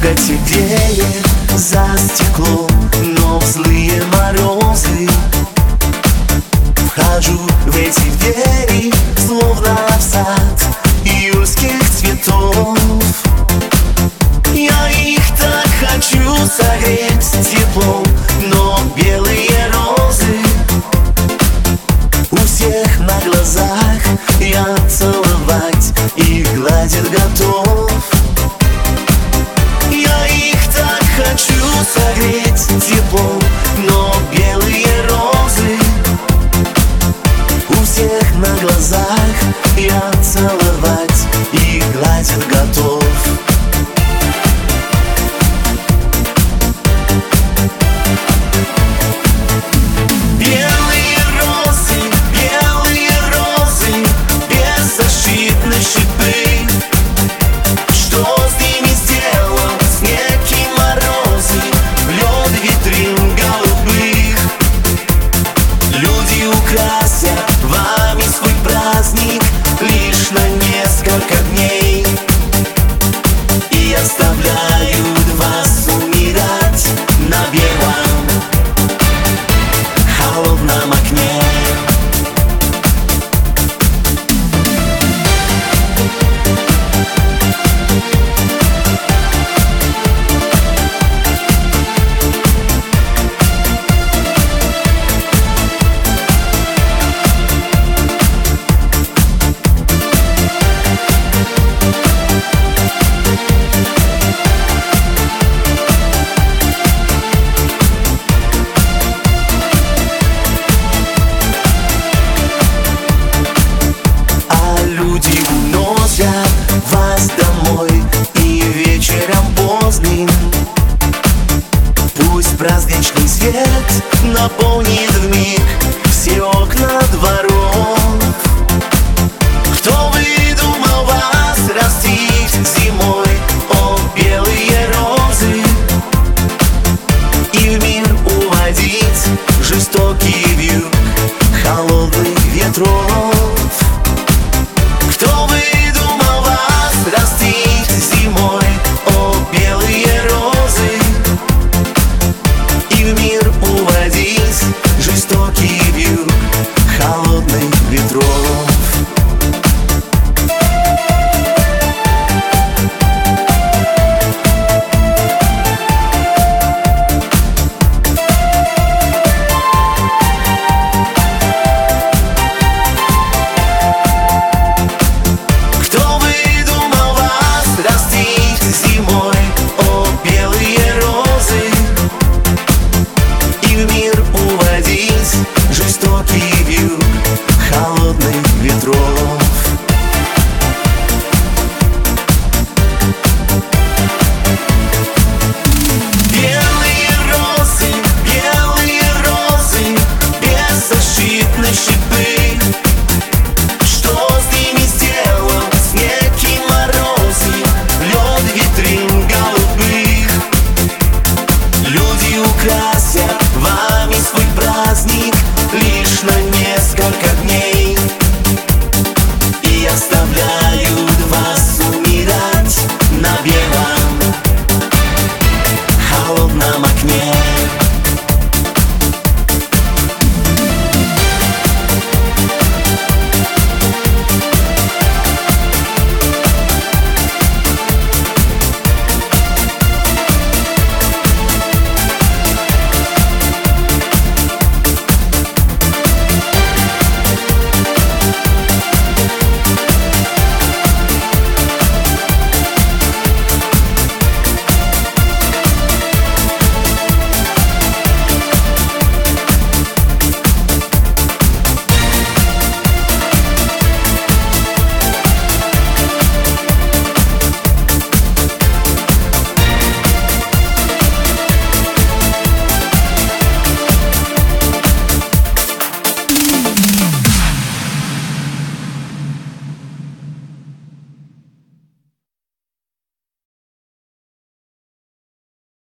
много теплее за стекло, Но в злые морозы Вхожу в эти двери, словно глазах я целовать и гладить готов. вечером поздним Пусть праздничный свет наполнит